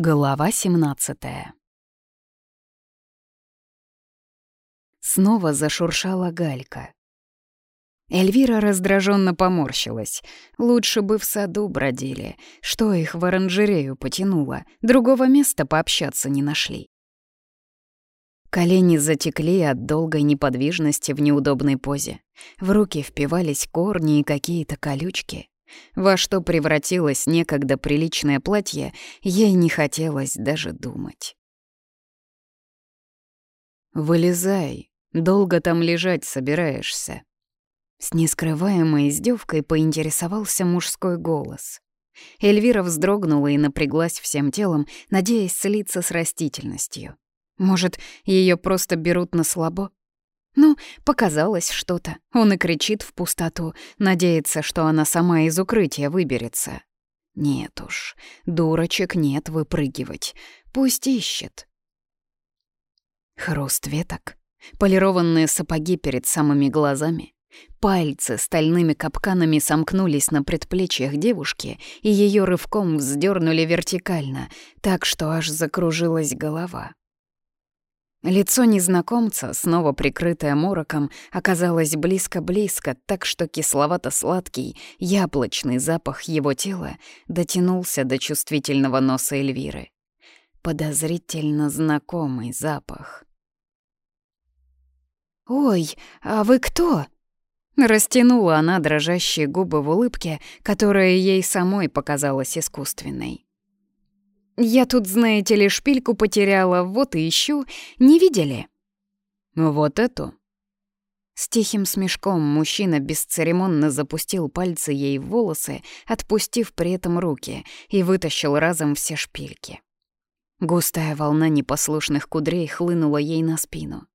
Глава 17 Снова зашуршала галька. Эльвира раздраженно поморщилась. Лучше бы в саду бродили. Что их в оранжерею потянуло? Другого места пообщаться не нашли. Колени затекли от долгой неподвижности в неудобной позе. В руки впивались корни и какие-то колючки. Во что превратилось некогда приличное платье, ей не хотелось даже думать. «Вылезай, долго там лежать собираешься?» С нескрываемой издевкой поинтересовался мужской голос. Эльвира вздрогнула и напряглась всем телом, надеясь слиться с растительностью. Может, ее просто берут на слабо? Ну, показалось что-то. Он и кричит в пустоту, надеется, что она сама из укрытия выберется. Нет уж, дурочек нет выпрыгивать. Пусть ищет. Хруст веток, полированные сапоги перед самыми глазами. Пальцы стальными капканами сомкнулись на предплечьях девушки и ее рывком вздернули вертикально, так что аж закружилась голова. Лицо незнакомца, снова прикрытое мороком, оказалось близко-близко, так что кисловато-сладкий, яблочный запах его тела дотянулся до чувствительного носа Эльвиры. Подозрительно знакомый запах. «Ой, а вы кто?» Растянула она дрожащие губы в улыбке, которая ей самой показалась искусственной. Я тут, знаете ли, шпильку потеряла, вот и ищу. Не видели?» «Вот эту?» С тихим смешком мужчина бесцеремонно запустил пальцы ей в волосы, отпустив при этом руки, и вытащил разом все шпильки. Густая волна непослушных кудрей хлынула ей на спину.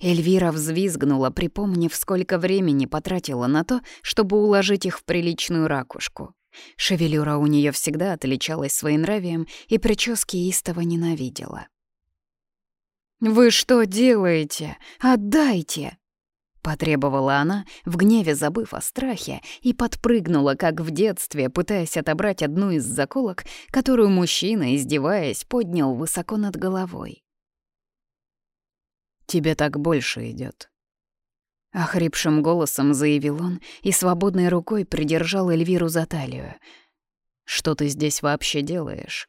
Эльвира взвизгнула, припомнив, сколько времени потратила на то, чтобы уложить их в приличную ракушку. Шевелюра у нее всегда отличалась своенравием и прически истово ненавидела. «Вы что делаете? Отдайте!» Потребовала она, в гневе забыв о страхе, и подпрыгнула, как в детстве, пытаясь отобрать одну из заколок, которую мужчина, издеваясь, поднял высоко над головой. «Тебе так больше идет. Охрипшим голосом заявил он и свободной рукой придержал Эльвиру за талию. «Что ты здесь вообще делаешь?»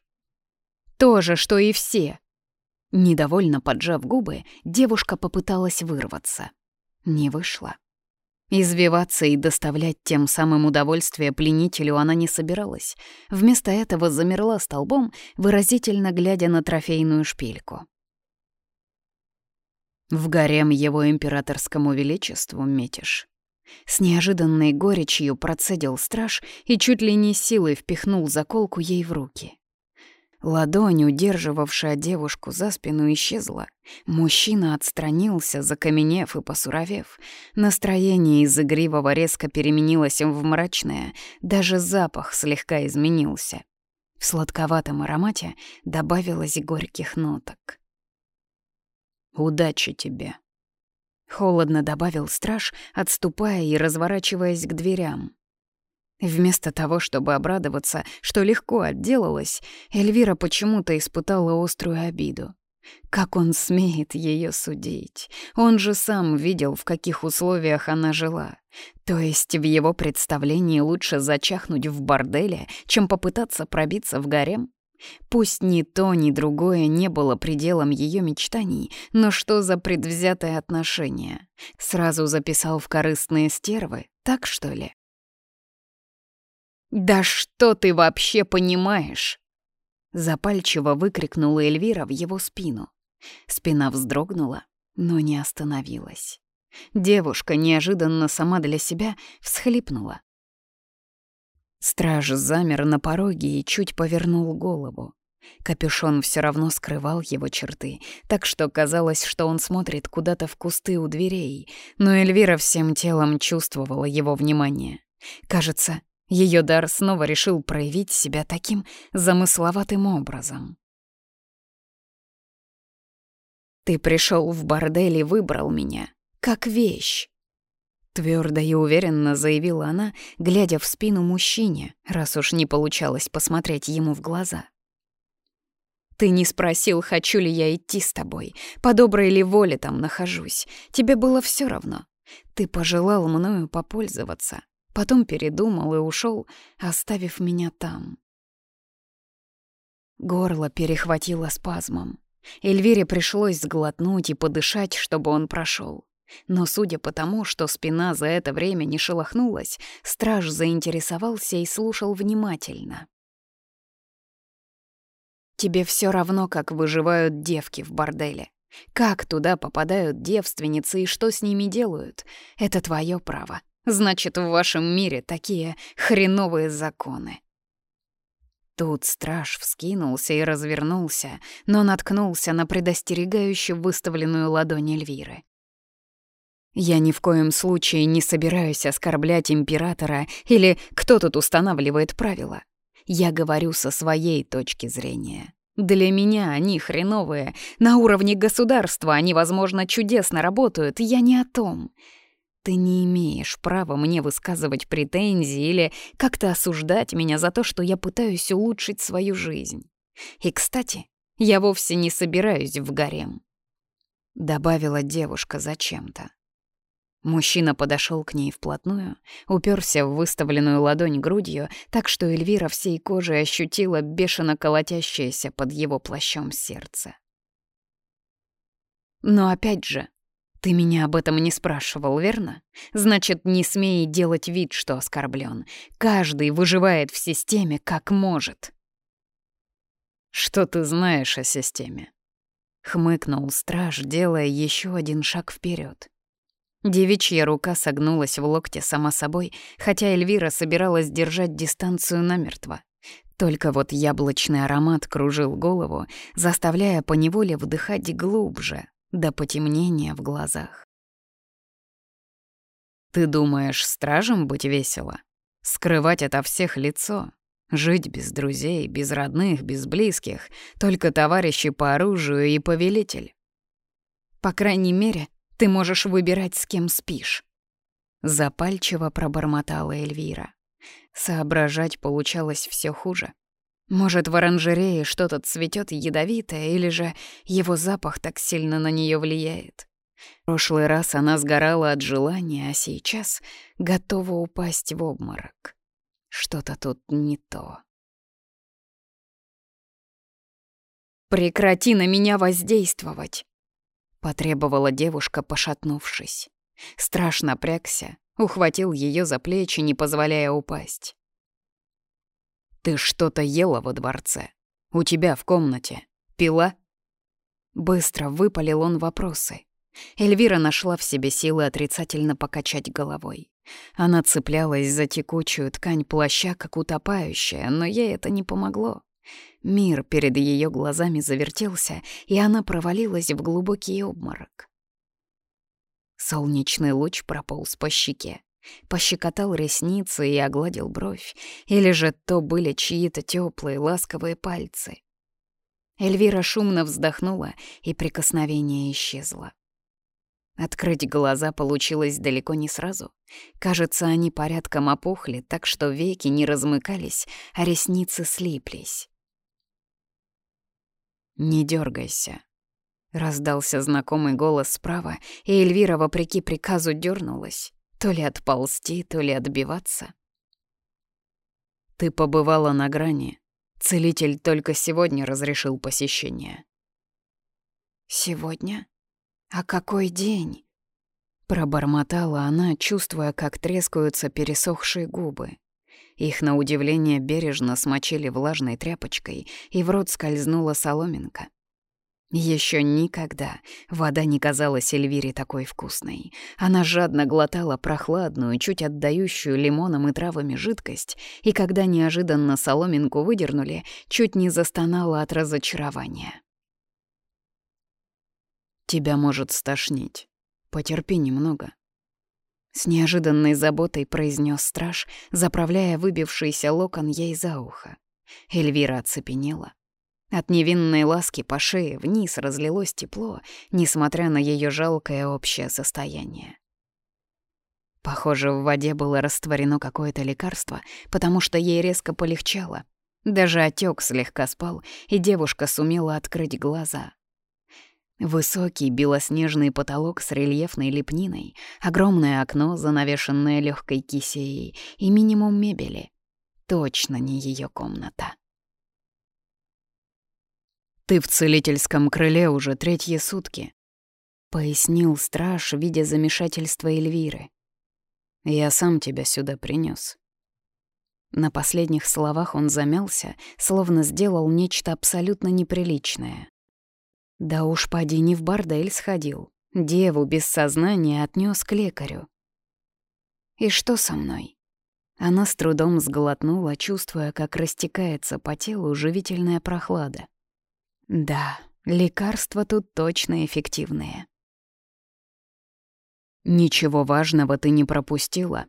«То же, что и все!» Недовольно поджав губы, девушка попыталась вырваться. Не вышло. Извиваться и доставлять тем самым удовольствие пленителю она не собиралась. Вместо этого замерла столбом, выразительно глядя на трофейную шпильку. В гарем его императорскому величеству метишь. С неожиданной горечью процедил страж и чуть ли не силой впихнул заколку ей в руки. Ладонь, удерживавшая девушку за спину, исчезла. Мужчина отстранился, закаменев и посуровев. Настроение из игривого резко переменилось в мрачное, даже запах слегка изменился. В сладковатом аромате добавилось горьких ноток. Удачи тебе. Холодно добавил страж, отступая и разворачиваясь к дверям. Вместо того, чтобы обрадоваться, что легко отделалась, Эльвира почему-то испытала острую обиду. Как он смеет ее судить? Он же сам видел, в каких условиях она жила. То есть в его представлении лучше зачахнуть в борделе, чем попытаться пробиться в гарем? Пусть ни то, ни другое не было пределом ее мечтаний, но что за предвзятое отношение? Сразу записал в корыстные стервы, так что ли? «Да что ты вообще понимаешь?» Запальчиво выкрикнула Эльвира в его спину. Спина вздрогнула, но не остановилась. Девушка неожиданно сама для себя всхлипнула. Страж замер на пороге и чуть повернул голову. Капюшон все равно скрывал его черты, так что казалось, что он смотрит куда-то в кусты у дверей, но Эльвира всем телом чувствовала его внимание. Кажется, ее дар снова решил проявить себя таким замысловатым образом. «Ты пришел в бордель и выбрал меня, как вещь. Твердо и уверенно заявила она, глядя в спину мужчине, раз уж не получалось посмотреть ему в глаза. Ты не спросил, хочу ли я идти с тобой, по доброй ли воле там нахожусь. Тебе было все равно. Ты пожелал мною попользоваться, потом передумал и ушел, оставив меня там. Горло перехватило спазмом. Эльвире пришлось сглотнуть и подышать, чтобы он прошел. Но судя по тому, что спина за это время не шелохнулась, страж заинтересовался и слушал внимательно. «Тебе все равно, как выживают девки в борделе. Как туда попадают девственницы и что с ними делают? Это твое право. Значит, в вашем мире такие хреновые законы». Тут страж вскинулся и развернулся, но наткнулся на предостерегающую выставленную ладонь Эльвиры. «Я ни в коем случае не собираюсь оскорблять императора или кто тут устанавливает правила. Я говорю со своей точки зрения. Для меня они хреновые. На уровне государства они, возможно, чудесно работают. Я не о том. Ты не имеешь права мне высказывать претензии или как-то осуждать меня за то, что я пытаюсь улучшить свою жизнь. И, кстати, я вовсе не собираюсь в гарем. Добавила девушка зачем-то. Мужчина подошел к ней вплотную, уперся в выставленную ладонь грудью, так что Эльвира всей кожей ощутила бешено колотящееся под его плащом сердце. Но опять же, ты меня об этом не спрашивал, верно? Значит, не смей делать вид, что оскорблен. Каждый выживает в системе как может. Что ты знаешь о системе? Хмыкнул страж, делая еще один шаг вперед. Девичья рука согнулась в локте сама собой, хотя Эльвира собиралась держать дистанцию намертво. Только вот яблочный аромат кружил голову, заставляя поневоле вдыхать глубже, до потемнения в глазах. «Ты думаешь, стражем быть весело? Скрывать ото всех лицо? Жить без друзей, без родных, без близких, только товарищи по оружию и повелитель?» «По крайней мере, ты можешь выбирать, с кем спишь». Запальчиво пробормотала Эльвира. Соображать получалось все хуже. Может, в оранжерее что-то цветет ядовитое, или же его запах так сильно на нее влияет. В прошлый раз она сгорала от желания, а сейчас готова упасть в обморок. Что-то тут не то. «Прекрати на меня воздействовать!» Потребовала девушка, пошатнувшись. Страшно напрягся, ухватил ее за плечи, не позволяя упасть. «Ты что-то ела во дворце? У тебя в комнате? Пила?» Быстро выпалил он вопросы. Эльвира нашла в себе силы отрицательно покачать головой. Она цеплялась за текучую ткань плаща, как утопающая, но ей это не помогло. Мир перед ее глазами завертелся, и она провалилась в глубокий обморок. Солнечный луч прополз по щеке, пощекотал ресницы и огладил бровь, или же то были чьи-то теплые, ласковые пальцы. Эльвира шумно вздохнула, и прикосновение исчезло. Открыть глаза получилось далеко не сразу. Кажется, они порядком опухли, так что веки не размыкались, а ресницы слиплись. «Не дергайся», — раздался знакомый голос справа, и Эльвира, вопреки приказу, дернулась, то ли отползти, то ли отбиваться. «Ты побывала на грани. Целитель только сегодня разрешил посещение». «Сегодня? А какой день?» Пробормотала она, чувствуя, как трескаются пересохшие губы. Их, на удивление, бережно смочили влажной тряпочкой, и в рот скользнула соломинка. Еще никогда вода не казалась Эльвире такой вкусной. Она жадно глотала прохладную, чуть отдающую лимоном и травами жидкость, и когда неожиданно соломинку выдернули, чуть не застонала от разочарования. «Тебя может стошнить. Потерпи немного», с неожиданной заботой произнес страж, заправляя выбившийся локон ей за ухо. Эльвира оцепенела. От невинной ласки по шее вниз разлилось тепло, несмотря на ее жалкое общее состояние. Похоже, в воде было растворено какое-то лекарство, потому что ей резко полегчало. Даже отек слегка спал, и девушка сумела открыть глаза. Высокий белоснежный потолок с рельефной лепниной, огромное окно, занавешенное легкой кисеей, и минимум мебели. Точно не ее комната. «Ты в целительском крыле уже третьи сутки», — пояснил страж, видя замешательство Эльвиры. «Я сам тебя сюда принес. На последних словах он замялся, словно сделал нечто абсолютно неприличное. Да уж поди не в бордель сходил. Деву без сознания отнес к лекарю. «И что со мной?» Она с трудом сглотнула, чувствуя, как растекается по телу живительная прохлада. Да, лекарства тут точно эффективные. «Ничего важного ты не пропустила?»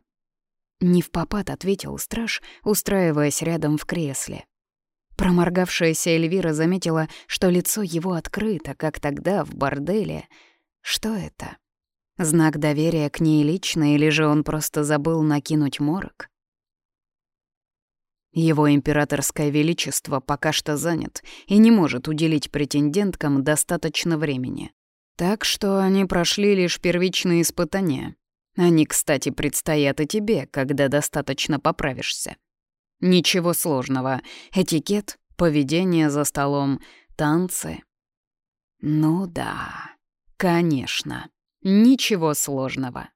Не в попад ответил страж, устраиваясь рядом в кресле. Проморгавшаяся Эльвира заметила, что лицо его открыто, как тогда в борделе. Что это? Знак доверия к ней лично, или же он просто забыл накинуть морок? Его императорское величество пока что занят и не может уделить претенденткам достаточно времени. Так что они прошли лишь первичные испытания. Они, кстати, предстоят и тебе, когда достаточно поправишься. Ничего сложного. Этикет, поведение за столом, танцы. Ну да, конечно. Ничего сложного.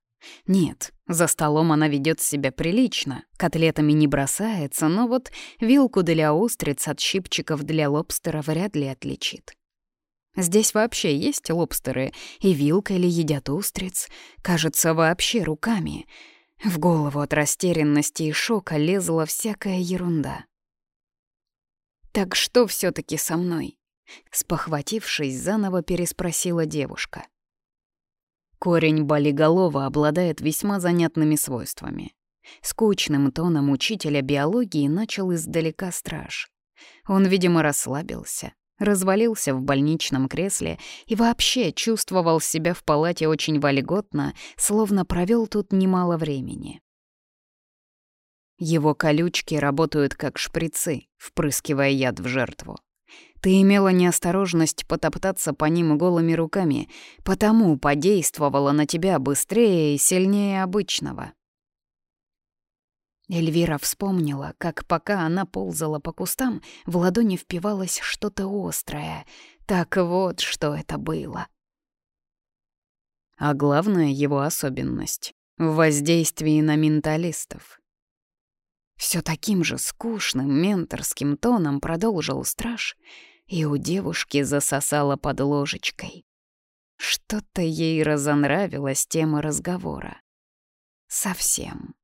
Нет, за столом она ведет себя прилично, котлетами не бросается, но вот вилку для устриц от щипчиков для лобстера вряд ли отличит. Здесь вообще есть лобстеры, и вилкой ли едят устриц? Кажется, вообще руками. В голову от растерянности и шока лезла всякая ерунда. «Так что все таки со мной?» Спохватившись, заново переспросила девушка. Корень болиголова обладает весьма занятными свойствами. Скучным тоном учителя биологии начал издалека страж. Он, видимо, расслабился, развалился в больничном кресле и вообще чувствовал себя в палате очень вольготно, словно провел тут немало времени. Его колючки работают как шприцы, впрыскивая яд в жертву. Ты имела неосторожность потоптаться по ним голыми руками, потому подействовала на тебя быстрее и сильнее обычного. Эльвира вспомнила, как пока она ползала по кустам, в ладони впивалось что-то острое. Так вот, что это было. А главная его особенность — в воздействии на менталистов. Все таким же скучным менторским тоном продолжил страж, и у девушки засосала под ложечкой. Что-то ей разонравилась тема разговора. Совсем.